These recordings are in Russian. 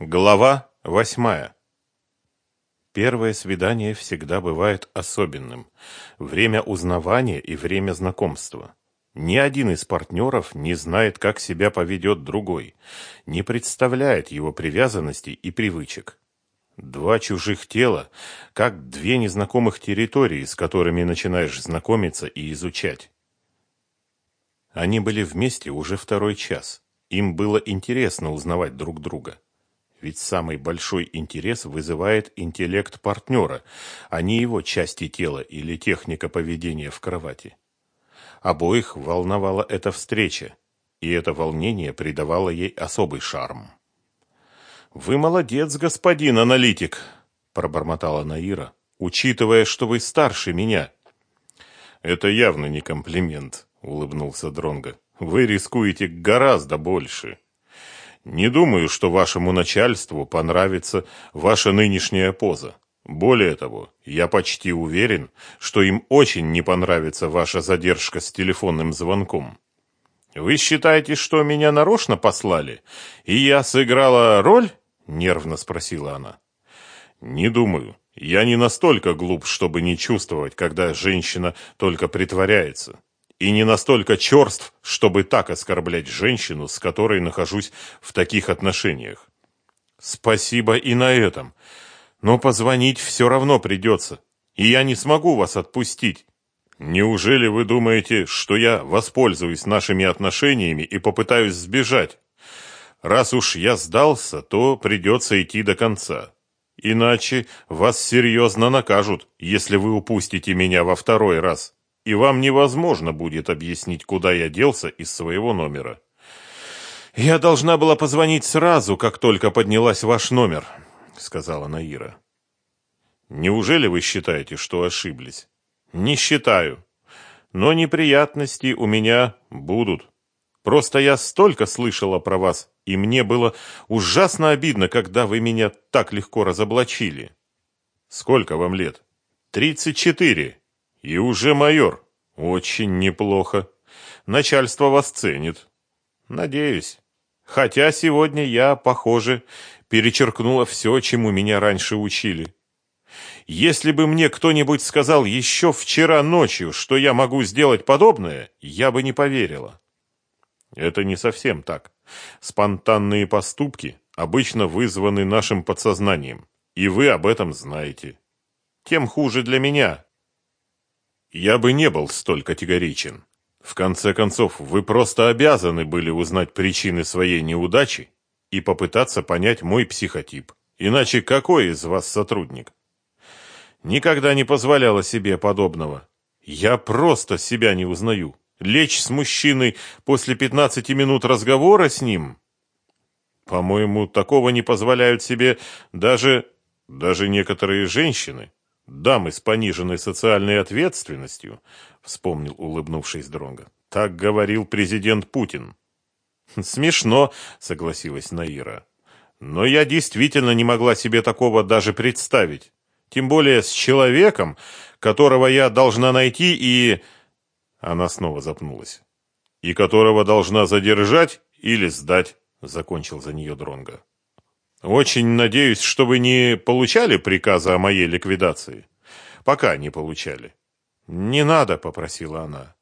Глава восьмая. Первое свидание всегда бывает особенным. Время узнавания и время знакомства. Ни один из партнеров не знает, как себя поведет другой, не представляет его привязанностей и привычек. Два чужих тела, как две незнакомых территории, с которыми начинаешь знакомиться и изучать. Они были вместе уже второй час. Им было интересно узнавать друг друга. Ведь самый большой интерес вызывает интеллект партнера, а не его части тела или техника поведения в кровати. Обоих волновала эта встреча, и это волнение придавало ей особый шарм. «Вы молодец, господин аналитик», – пробормотала Наира, – «учитывая, что вы старше меня». «Это явно не комплимент», – улыбнулся Дронго. «Вы рискуете гораздо больше». Не думаю, что вашему начальству понравится ваша нынешняя поза. Более того, я почти уверен, что им очень не понравится ваша задержка с телефонным звонком. Вы считаете, что меня нарочно послали, и я сыграла роль? нервно спросила она. Не думаю. Я не настолько глуп, чтобы не чувствовать, когда женщина только притворяется и не настолько черств, чтобы так оскорблять женщину, с которой нахожусь в таких отношениях. Спасибо и на этом. Но позвонить все равно придется, и я не смогу вас отпустить. Неужели вы думаете, что я воспользуюсь нашими отношениями и попытаюсь сбежать? Раз уж я сдался, то придется идти до конца. Иначе вас серьезно накажут, если вы упустите меня во второй раз и вам невозможно будет объяснить, куда я делся из своего номера. Я должна была позвонить сразу, как только поднялась ваш номер, сказала Наира. Неужели вы считаете, что ошиблись? Не считаю. Но неприятности у меня будут. Просто я столько слышала про вас, и мне было ужасно обидно, когда вы меня так легко разоблачили. Сколько вам лет? Тридцать четыре. И уже майор. Очень неплохо. Начальство вас ценит. Надеюсь. Хотя сегодня я, похоже, перечеркнула все, чему меня раньше учили. Если бы мне кто-нибудь сказал еще вчера ночью, что я могу сделать подобное, я бы не поверила. Это не совсем так. Спонтанные поступки обычно вызваны нашим подсознанием, и вы об этом знаете. Тем хуже для меня, я бы не был столь категоричен. В конце концов, вы просто обязаны были узнать причины своей неудачи и попытаться понять мой психотип. Иначе какой из вас сотрудник? Никогда не позволяла себе подобного. Я просто себя не узнаю. Лечь с мужчиной после 15 минут разговора с ним? По-моему, такого не позволяют себе даже даже некоторые женщины дамы с пониженной социальной ответственностью, вспомнил, улыбнувшись Дронга. Так говорил президент Путин. Смешно, согласилась Наира. Но я действительно не могла себе такого даже представить. Тем более с человеком, которого я должна найти и... Она снова запнулась. И которого должна задержать или сдать, закончил за нее Дронга. Очень надеюсь, что вы не получали приказа о моей ликвидации. Пока не получали. Не надо, попросила она.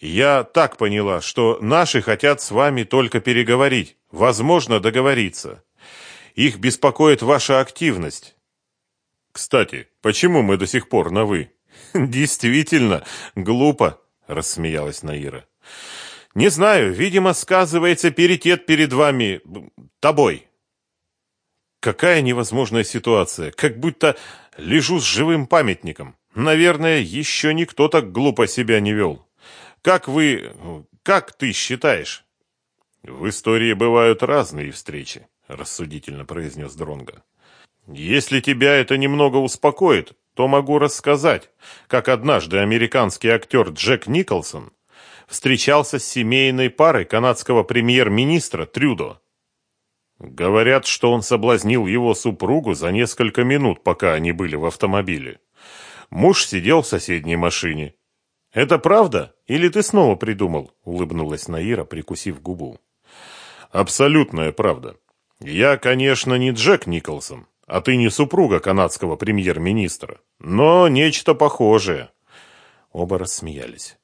Я так поняла, что наши хотят с вами только переговорить, возможно, договориться. Их беспокоит ваша активность. Кстати, почему мы до сих пор на вы? Действительно, глупо, рассмеялась Наира. Не знаю, видимо, сказывается перитет перед вами, тобой. Какая невозможная ситуация, как будто лежу с живым памятником. Наверное, еще никто так глупо себя не вел. Как вы... как ты считаешь? В истории бывают разные встречи, рассудительно произнес Дронга. Если тебя это немного успокоит, то могу рассказать, как однажды американский актер Джек Николсон встречался с семейной парой канадского премьер-министра Трюдо. Говорят, что он соблазнил его супругу за несколько минут, пока они были в автомобиле. Муж сидел в соседней машине. Это правда или ты снова придумал? улыбнулась Наира, прикусив губу. Абсолютная правда. Я, конечно, не Джек Николсон, а ты не супруга канадского премьер-министра, но нечто похожее. Оба рассмеялись.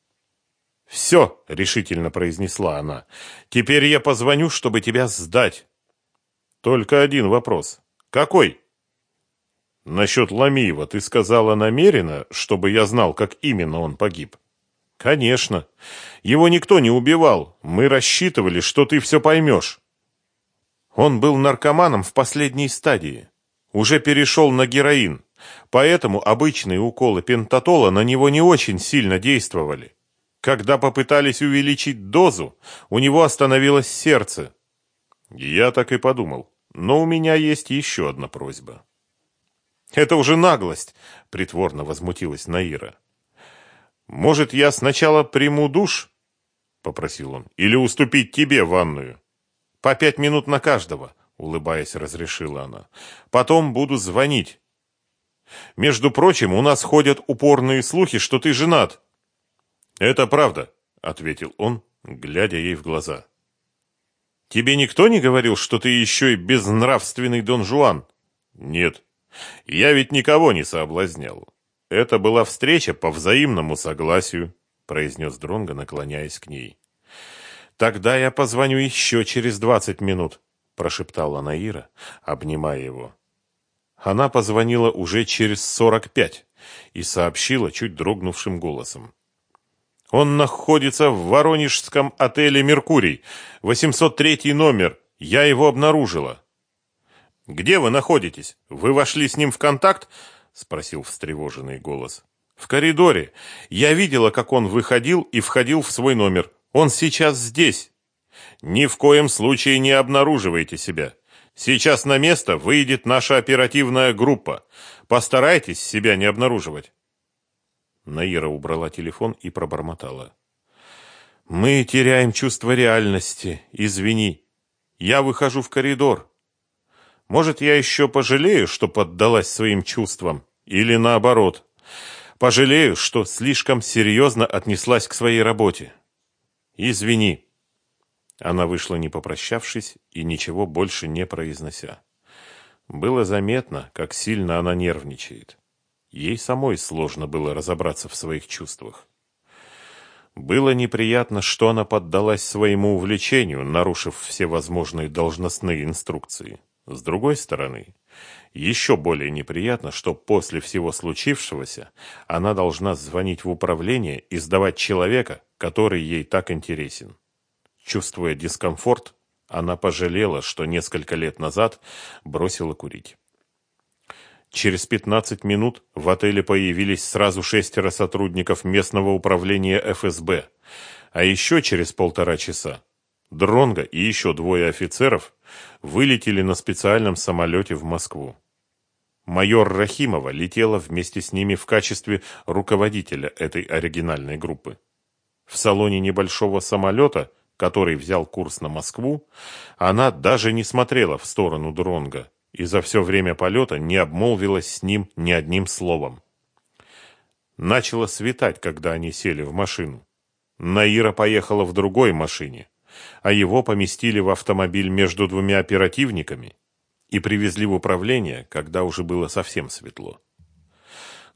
«Все», — решительно произнесла она, — «теперь я позвоню, чтобы тебя сдать». «Только один вопрос. Какой?» «Насчет Ламиева ты сказала намеренно, чтобы я знал, как именно он погиб?» «Конечно. Его никто не убивал. Мы рассчитывали, что ты все поймешь». Он был наркоманом в последней стадии. Уже перешел на героин, поэтому обычные уколы пентатола на него не очень сильно действовали. Когда попытались увеличить дозу, у него остановилось сердце. Я так и подумал, но у меня есть еще одна просьба. Это уже наглость, притворно возмутилась Наира. Может, я сначала приму душ? попросил он. Или уступить тебе ванную? По пять минут на каждого, улыбаясь, разрешила она. Потом буду звонить. Между прочим, у нас ходят упорные слухи, что ты женат. Это правда, ответил он, глядя ей в глаза. Тебе никто не говорил, что ты еще и безнравственный Дон Жуан? Нет. Я ведь никого не соблазнял. Это была встреча по взаимному согласию, произнес Дронго, наклоняясь к ней. Тогда я позвоню еще через двадцать минут, прошептала Наира, обнимая его. Она позвонила уже через сорок пять и сообщила чуть дрогнувшим голосом. Он находится в Воронежском отеле «Меркурий», 803 номер. Я его обнаружила. «Где вы находитесь? Вы вошли с ним в контакт?» — спросил встревоженный голос. «В коридоре. Я видела, как он выходил и входил в свой номер. Он сейчас здесь. Ни в коем случае не обнаруживайте себя. Сейчас на место выйдет наша оперативная группа. Постарайтесь себя не обнаруживать». Наира убрала телефон и пробормотала. «Мы теряем чувство реальности. Извини. Я выхожу в коридор. Может, я еще пожалею, что поддалась своим чувствам, или наоборот. Пожалею, что слишком серьезно отнеслась к своей работе. Извини. Она вышла, не попрощавшись и ничего больше не произнося. Было заметно, как сильно она нервничает. Ей самой сложно было разобраться в своих чувствах. Было неприятно, что она поддалась своему увлечению, нарушив все возможные должностные инструкции. С другой стороны, еще более неприятно, что после всего случившегося она должна звонить в управление и сдавать человека, который ей так интересен. Чувствуя дискомфорт, она пожалела, что несколько лет назад бросила курить. Через 15 минут в отеле появились сразу шестеро сотрудников местного управления ФСБ, а еще через полтора часа Дронга и еще двое офицеров вылетели на специальном самолете в Москву. Майор Рахимова летела вместе с ними в качестве руководителя этой оригинальной группы. В салоне небольшого самолета, который взял курс на Москву, она даже не смотрела в сторону Дронга и за все время полета не обмолвилась с ним ни одним словом. Начало светать, когда они сели в машину. Наира поехала в другой машине а его поместили в автомобиль между двумя оперативниками и привезли в управление, когда уже было совсем светло.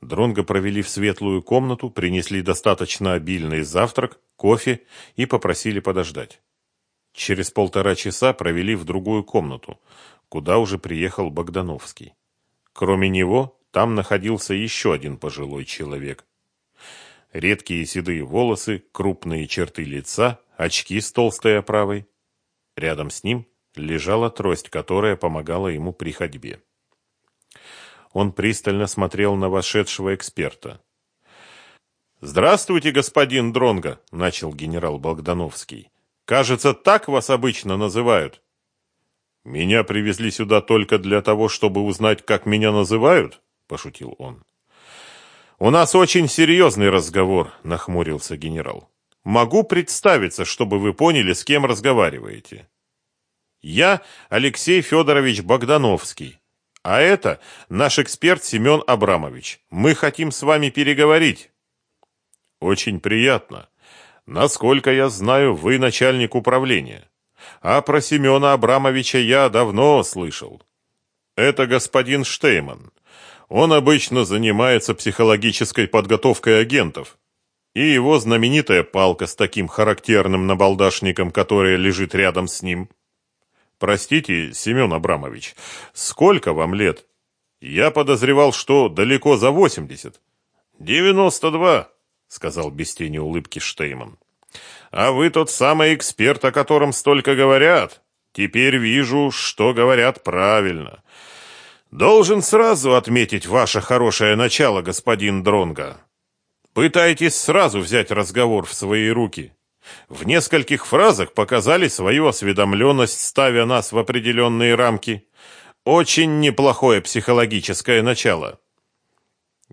Дронго провели в светлую комнату, принесли достаточно обильный завтрак, кофе и попросили подождать. Через полтора часа провели в другую комнату, куда уже приехал Богдановский. Кроме него, там находился еще один пожилой человек. Редкие седые волосы, крупные черты лица, очки с толстой оправой. Рядом с ним лежала трость, которая помогала ему при ходьбе. Он пристально смотрел на вошедшего эксперта. «Здравствуйте, господин Дронго», — начал генерал Богдановский. «Кажется, так вас обычно называют». «Меня привезли сюда только для того, чтобы узнать, как меня называют?» — пошутил он. «У нас очень серьезный разговор», — нахмурился генерал. Могу представиться, чтобы вы поняли, с кем разговариваете. Я Алексей Федорович Богдановский, а это наш эксперт Семен Абрамович. Мы хотим с вами переговорить. Очень приятно. Насколько я знаю, вы начальник управления. А про Семена Абрамовича я давно слышал. Это господин Штейман. Он обычно занимается психологической подготовкой агентов. И его знаменитая палка с таким характерным набалдашником, которая лежит рядом с ним. Простите, Семен Абрамович, сколько вам лет? Я подозревал, что далеко за восемьдесят. Девяносто два, сказал без тени улыбки Штейман. А вы тот самый эксперт, о котором столько говорят. Теперь вижу, что говорят правильно. Должен сразу отметить ваше хорошее начало, господин Дронга. Пытайтесь сразу взять разговор в свои руки. В нескольких фразах показали свою осведомленность, ставя нас в определенные рамки. Очень неплохое психологическое начало.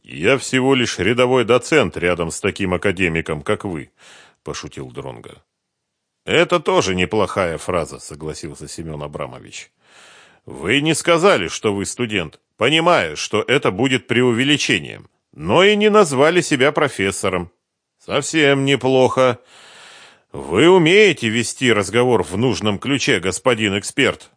Я всего лишь рядовой доцент рядом с таким академиком, как вы, пошутил Дронга. Это тоже неплохая фраза, согласился Семен Абрамович. Вы не сказали, что вы студент, понимая, что это будет преувеличением, но и не назвали себя профессором. Совсем неплохо. Вы умеете вести разговор в нужном ключе, господин эксперт.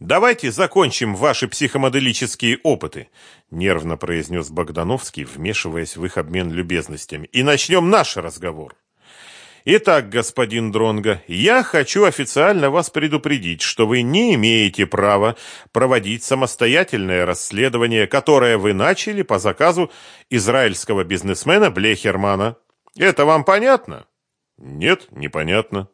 Давайте закончим ваши психомоделические опыты, нервно произнес Богдановский, вмешиваясь в их обмен любезностями, и начнем наш разговор. Итак, господин Дронга, я хочу официально вас предупредить, что вы не имеете права проводить самостоятельное расследование, которое вы начали по заказу израильского бизнесмена Блехермана. Это вам понятно? Нет, непонятно.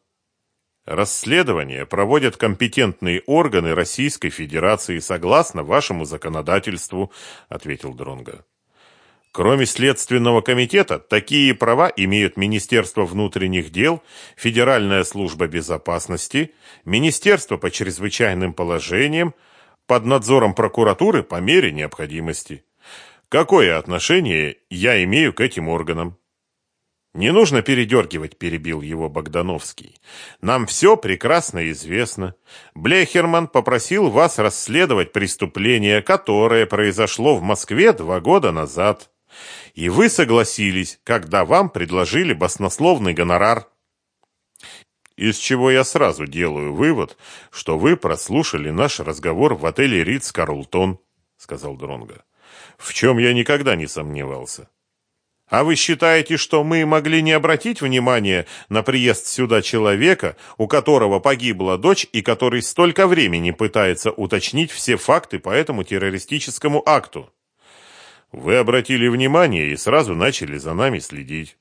Расследование проводят компетентные органы Российской Федерации согласно вашему законодательству, ответил Дронга. Кроме Следственного комитета, такие права имеют Министерство внутренних дел, Федеральная служба безопасности, Министерство по чрезвычайным положениям, под надзором прокуратуры по мере необходимости. Какое отношение я имею к этим органам? Не нужно передергивать, перебил его Богдановский. Нам все прекрасно известно. Блехерман попросил вас расследовать преступление, которое произошло в Москве два года назад. И вы согласились, когда вам предложили баснословный гонорар. Из чего я сразу делаю вывод, что вы прослушали наш разговор в отеле Ридс Карлтон, сказал Дронга. В чем я никогда не сомневался. А вы считаете, что мы могли не обратить внимания на приезд сюда человека, у которого погибла дочь и который столько времени пытается уточнить все факты по этому террористическому акту? Вы обратили внимание и сразу начали за нами следить.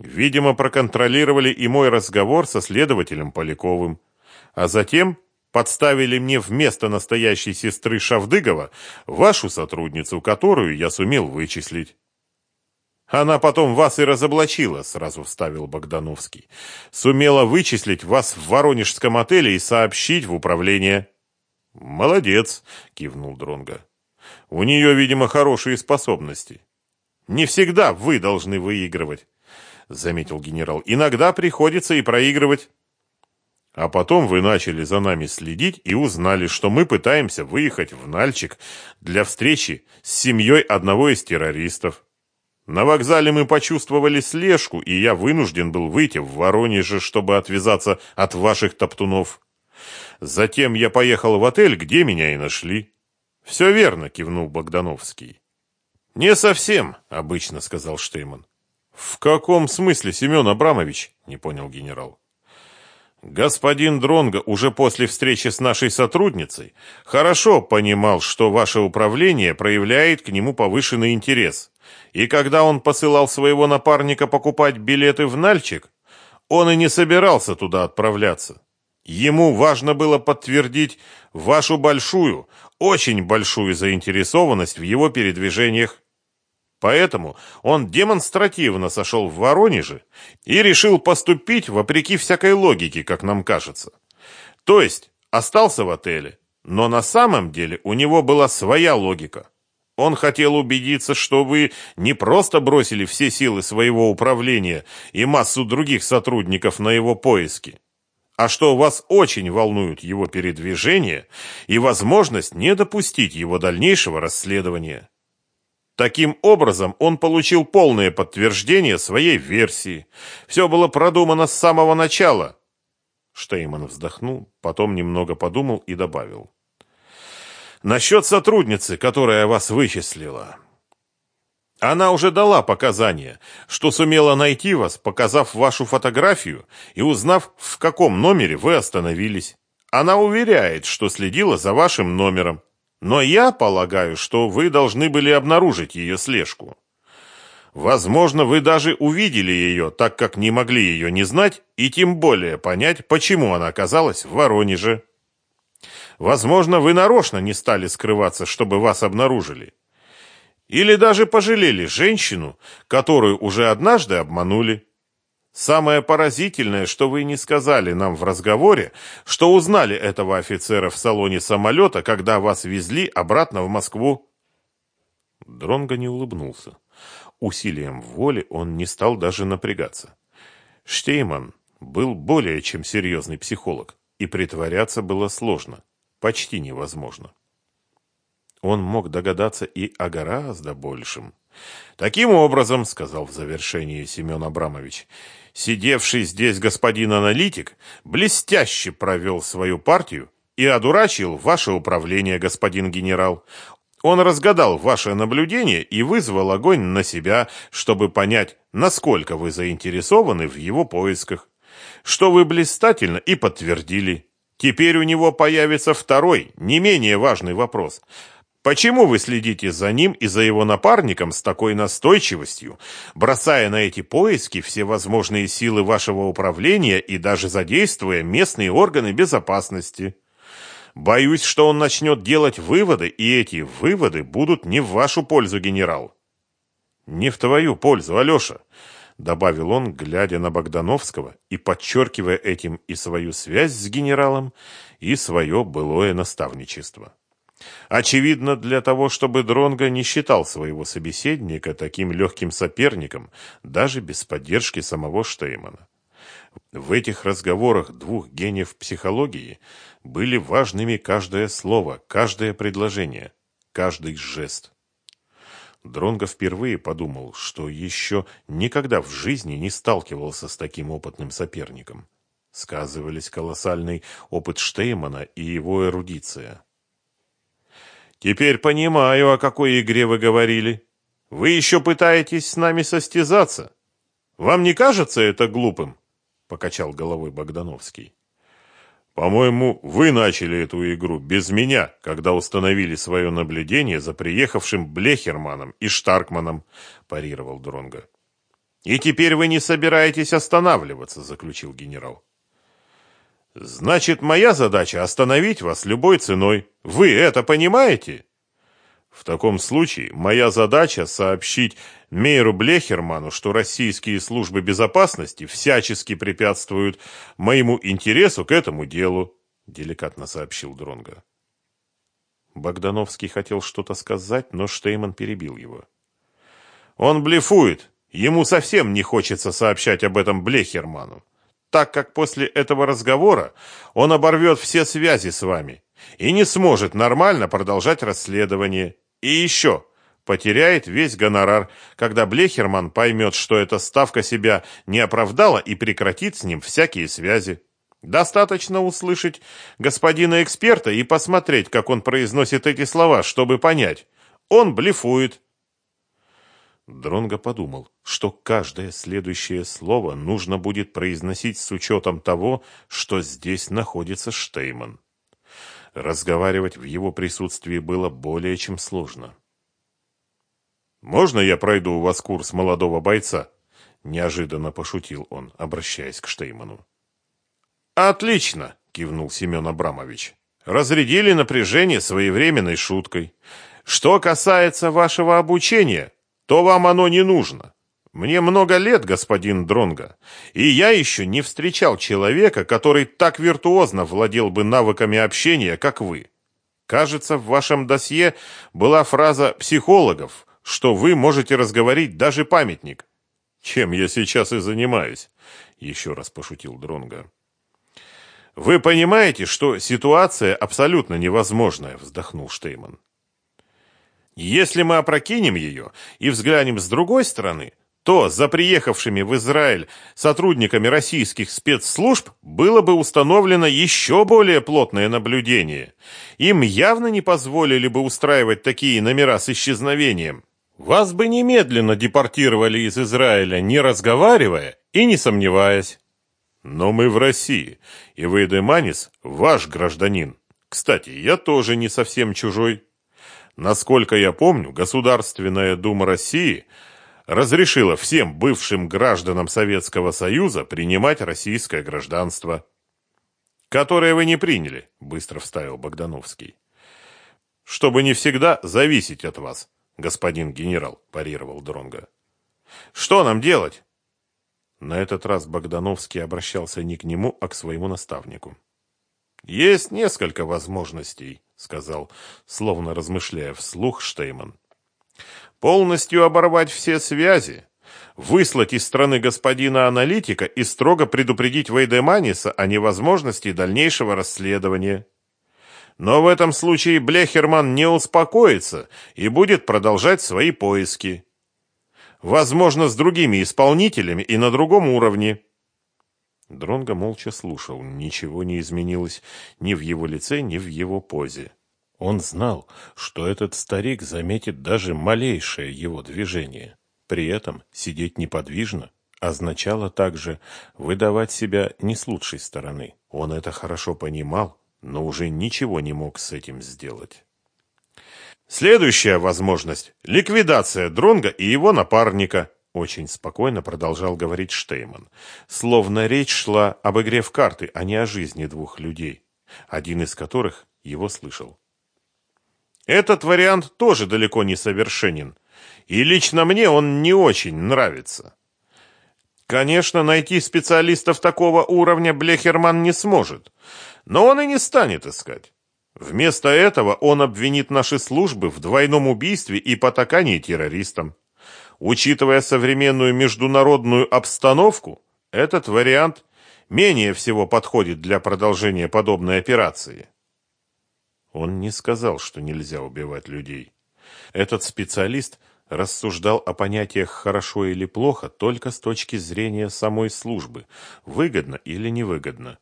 Видимо, проконтролировали и мой разговор со следователем Поляковым, а затем подставили мне вместо настоящей сестры Шавдыгова вашу сотрудницу, которую я сумел вычислить. Она потом вас и разоблачила, сразу вставил Богдановский. Сумела вычислить вас в Воронежском отеле и сообщить в управление. Молодец, кивнул Дронга. У нее, видимо, хорошие способности. Не всегда вы должны выигрывать, заметил генерал. Иногда приходится и проигрывать. А потом вы начали за нами следить и узнали, что мы пытаемся выехать в Нальчик для встречи с семьей одного из террористов. На вокзале мы почувствовали слежку, и я вынужден был выйти в Воронеже, чтобы отвязаться от ваших топтунов. Затем я поехал в отель, где меня и нашли. Все верно, кивнул Богдановский. Не совсем, обычно сказал Штейман. В каком смысле, Семен Абрамович? не понял генерал. Господин Дронго уже после встречи с нашей сотрудницей хорошо понимал, что ваше управление проявляет к нему повышенный интерес. И когда он посылал своего напарника покупать билеты в Нальчик, он и не собирался туда отправляться. Ему важно было подтвердить вашу большую, очень большую заинтересованность в его передвижениях. Поэтому он демонстративно сошел в Воронеже и решил поступить вопреки всякой логике, как нам кажется. То есть остался в отеле, но на самом деле у него была своя логика. Он хотел убедиться, что вы не просто бросили все силы своего управления и массу других сотрудников на его поиски, а что вас очень волнуют его передвижения и возможность не допустить его дальнейшего расследования. Таким образом, он получил полное подтверждение своей версии. Все было продумано с самого начала. Штейман вздохнул, потом немного подумал и добавил. Насчет сотрудницы, которая вас вычислила. Она уже дала показания, что сумела найти вас, показав вашу фотографию и узнав, в каком номере вы остановились. Она уверяет, что следила за вашим номером. Но я полагаю, что вы должны были обнаружить ее слежку. Возможно, вы даже увидели ее, так как не могли ее не знать и тем более понять, почему она оказалась в Воронеже. Возможно, вы нарочно не стали скрываться, чтобы вас обнаружили. Или даже пожалели женщину, которую уже однажды обманули. Самое поразительное, что вы не сказали нам в разговоре, что узнали этого офицера в салоне самолета, когда вас везли обратно в Москву. Дронго не улыбнулся. Усилием воли он не стал даже напрягаться. Штейман был более чем серьезный психолог, и притворяться было сложно, почти невозможно. Он мог догадаться и о гораздо большем. Таким образом, сказал в завершении Семен Абрамович, сидевший здесь господин аналитик блестяще провел свою партию и одурачил ваше управление, господин генерал. Он разгадал ваше наблюдение и вызвал огонь на себя, чтобы понять, насколько вы заинтересованы в его поисках. Что вы блистательно и подтвердили. Теперь у него появится второй, не менее важный вопрос – Почему вы следите за ним и за его напарником с такой настойчивостью, бросая на эти поиски все возможные силы вашего управления и даже задействуя местные органы безопасности? Боюсь, что он начнет делать выводы, и эти выводы будут не в вашу пользу, генерал. Не в твою пользу, Алеша, добавил он, глядя на Богдановского и подчеркивая этим и свою связь с генералом, и свое былое наставничество. Очевидно, для того, чтобы Дронго не считал своего собеседника таким легким соперником, даже без поддержки самого Штеймана. В этих разговорах двух гениев психологии были важными каждое слово, каждое предложение, каждый жест. Дронго впервые подумал, что еще никогда в жизни не сталкивался с таким опытным соперником. Сказывались колоссальный опыт Штеймана и его эрудиция. Теперь понимаю, о какой игре вы говорили. Вы еще пытаетесь с нами состязаться. Вам не кажется это глупым? Покачал головой Богдановский. По-моему, вы начали эту игру без меня, когда установили свое наблюдение за приехавшим Блехерманом и Штаркманом, парировал Дронга. И теперь вы не собираетесь останавливаться, заключил генерал. Значит, моя задача остановить вас любой ценой. Вы это понимаете? В таком случае моя задача сообщить Мейру Блехерману, что российские службы безопасности всячески препятствуют моему интересу к этому делу, деликатно сообщил Дронга. Богдановский хотел что-то сказать, но Штейман перебил его. Он блефует. Ему совсем не хочется сообщать об этом Блехерману так как после этого разговора он оборвет все связи с вами и не сможет нормально продолжать расследование. И еще потеряет весь гонорар, когда Блехерман поймет, что эта ставка себя не оправдала и прекратит с ним всякие связи. Достаточно услышать господина эксперта и посмотреть, как он произносит эти слова, чтобы понять. Он блефует, Дронго подумал, что каждое следующее слово нужно будет произносить с учетом того, что здесь находится Штейман. Разговаривать в его присутствии было более чем сложно. «Можно я пройду у вас курс молодого бойца?» – неожиданно пошутил он, обращаясь к Штейману. «Отлично!» – кивнул Семен Абрамович. «Разрядили напряжение своевременной шуткой. Что касается вашего обучения, то вам оно не нужно. Мне много лет, господин Дронга, и я еще не встречал человека, который так виртуозно владел бы навыками общения, как вы. Кажется, в вашем досье была фраза психологов, что вы можете разговорить даже памятник. Чем я сейчас и занимаюсь, еще раз пошутил Дронга. Вы понимаете, что ситуация абсолютно невозможная, вздохнул Штейман. Если мы опрокинем ее и взглянем с другой стороны, то за приехавшими в Израиль сотрудниками российских спецслужб было бы установлено еще более плотное наблюдение. Им явно не позволили бы устраивать такие номера с исчезновением. Вас бы немедленно депортировали из Израиля, не разговаривая и не сомневаясь. Но мы в России, и Вейдеманис ваш гражданин. Кстати, я тоже не совсем чужой. Насколько я помню, Государственная Дума России – разрешила всем бывшим гражданам Советского Союза принимать российское гражданство. «Которое вы не приняли», — быстро вставил Богдановский. «Чтобы не всегда зависеть от вас, господин генерал», — парировал Дронга. «Что нам делать?» На этот раз Богдановский обращался не к нему, а к своему наставнику. «Есть несколько возможностей», — сказал, словно размышляя вслух Штейман полностью оборвать все связи, выслать из страны господина аналитика и строго предупредить Вейдеманиса о невозможности дальнейшего расследования. Но в этом случае Блехерман не успокоится и будет продолжать свои поиски. Возможно, с другими исполнителями и на другом уровне. Дронго молча слушал, ничего не изменилось ни в его лице, ни в его позе. Он знал, что этот старик заметит даже малейшее его движение. При этом сидеть неподвижно означало также выдавать себя не с лучшей стороны. Он это хорошо понимал, но уже ничего не мог с этим сделать. Следующая возможность – ликвидация Дронга и его напарника, очень спокойно продолжал говорить Штейман, словно речь шла об игре в карты, а не о жизни двух людей, один из которых его слышал. Этот вариант тоже далеко не совершенен, и лично мне он не очень нравится. Конечно, найти специалистов такого уровня Блехерман не сможет, но он и не станет искать. Вместо этого он обвинит наши службы в двойном убийстве и потакании террористам. Учитывая современную международную обстановку, этот вариант менее всего подходит для продолжения подобной операции. Он не сказал, что нельзя убивать людей. Этот специалист рассуждал о понятиях «хорошо» или «плохо» только с точки зрения самой службы, выгодно или невыгодно.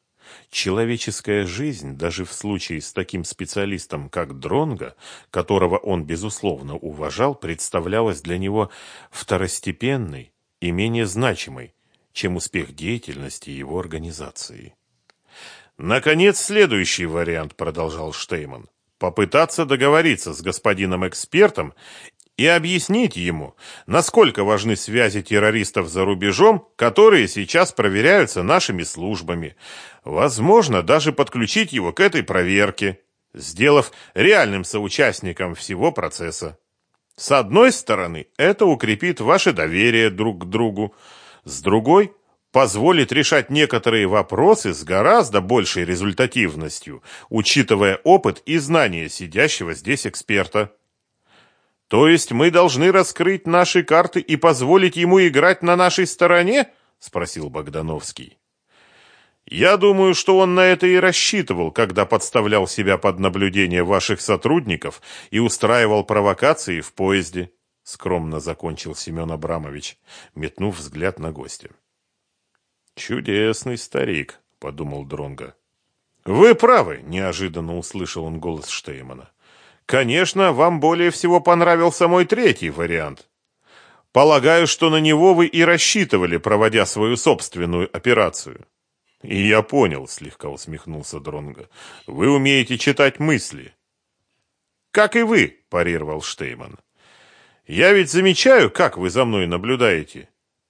Человеческая жизнь, даже в случае с таким специалистом, как Дронга, которого он, безусловно, уважал, представлялась для него второстепенной и менее значимой, чем успех деятельности его организации. Наконец, следующий вариант, продолжал Штейман. Попытаться договориться с господином экспертом и объяснить ему, насколько важны связи террористов за рубежом, которые сейчас проверяются нашими службами. Возможно, даже подключить его к этой проверке, сделав реальным соучастником всего процесса. С одной стороны, это укрепит ваше доверие друг к другу, с другой – позволит решать некоторые вопросы с гораздо большей результативностью, учитывая опыт и знания сидящего здесь эксперта. То есть мы должны раскрыть наши карты и позволить ему играть на нашей стороне? спросил Богдановский. Я думаю, что он на это и рассчитывал, когда подставлял себя под наблюдение ваших сотрудников и устраивал провокации в поезде, скромно закончил Семен Абрамович, метнув взгляд на гостя. Чудесный старик, подумал Дронга. Вы правы, неожиданно услышал он голос Штеймана. Конечно, вам более всего понравился мой третий вариант. Полагаю, что на него вы и рассчитывали, проводя свою собственную операцию. И я понял, слегка усмехнулся Дронга. Вы умеете читать мысли. Как и вы, парировал Штейман. Я ведь замечаю, как вы за мной наблюдаете.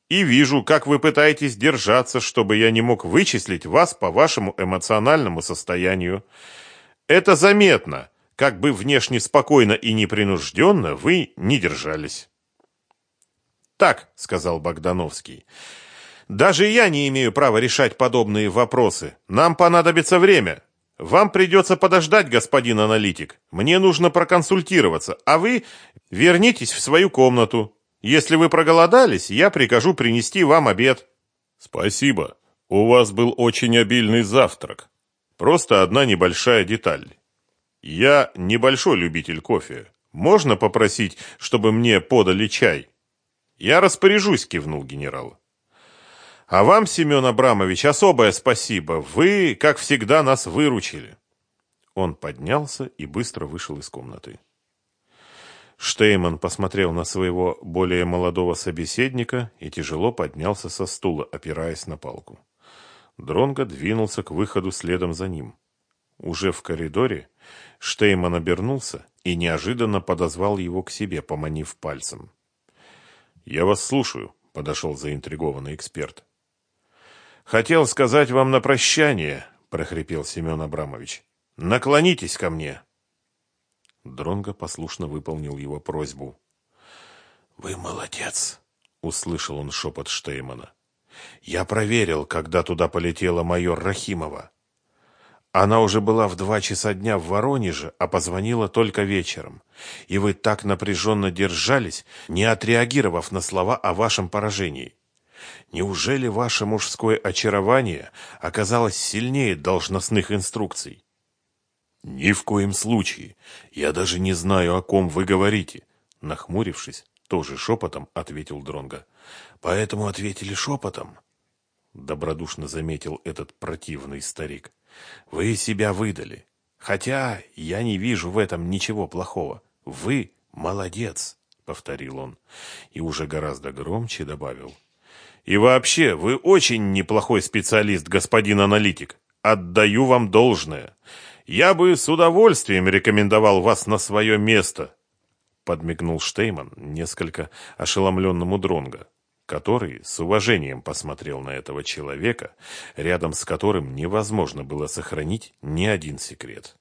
И вижу, как вы пытаетесь держаться, чтобы я не мог вычислить вас по вашему эмоциональному состоянию. Это заметно, как бы внешне спокойно и непринужденно вы не держались. Так, сказал Богдановский. Даже я не имею права решать подобные вопросы. Нам понадобится время. Вам придется подождать, господин аналитик. Мне нужно проконсультироваться, а вы вернитесь в свою комнату. Если вы проголодались, я прикажу принести вам обед. Спасибо. У вас был очень обильный завтрак. Просто одна небольшая деталь. Я небольшой любитель кофе. Можно попросить, чтобы мне подали чай? Я распоряжусь, кивнул генерал. А вам, Семен Абрамович, особое спасибо. Вы, как всегда, нас выручили. Он поднялся и быстро вышел из комнаты. Штейман посмотрел на своего более молодого собеседника и тяжело поднялся со стула, опираясь на палку. Дронго двинулся к выходу следом за ним. Уже в коридоре Штейман обернулся и неожиданно подозвал его к себе, поманив пальцем. «Я вас слушаю», — подошел заинтригованный эксперт. «Хотел сказать вам на прощание», — прохрипел Семен Абрамович. «Наклонитесь ко мне». Дронго послушно выполнил его просьбу. «Вы молодец», — услышал он шепот Штеймана. «Я проверил, когда туда полетела майор Рахимова. Она уже была в два часа дня в Воронеже, а позвонила только вечером. И вы так напряженно держались, не отреагировав на слова о вашем поражении. Неужели ваше мужское очарование оказалось сильнее должностных инструкций? Ни в коем случае. Я даже не знаю, о ком вы говорите. Нахмурившись, тоже шепотом ответил Дронга. Поэтому ответили шепотом. Добродушно заметил этот противный старик. Вы себя выдали. Хотя я не вижу в этом ничего плохого. Вы молодец, повторил он. И уже гораздо громче добавил. И вообще, вы очень неплохой специалист, господин аналитик. Отдаю вам должное. Я бы с удовольствием рекомендовал вас на свое место. Подмигнул Штейман несколько ошеломленному Дронга который с уважением посмотрел на этого человека, рядом с которым невозможно было сохранить ни один секрет.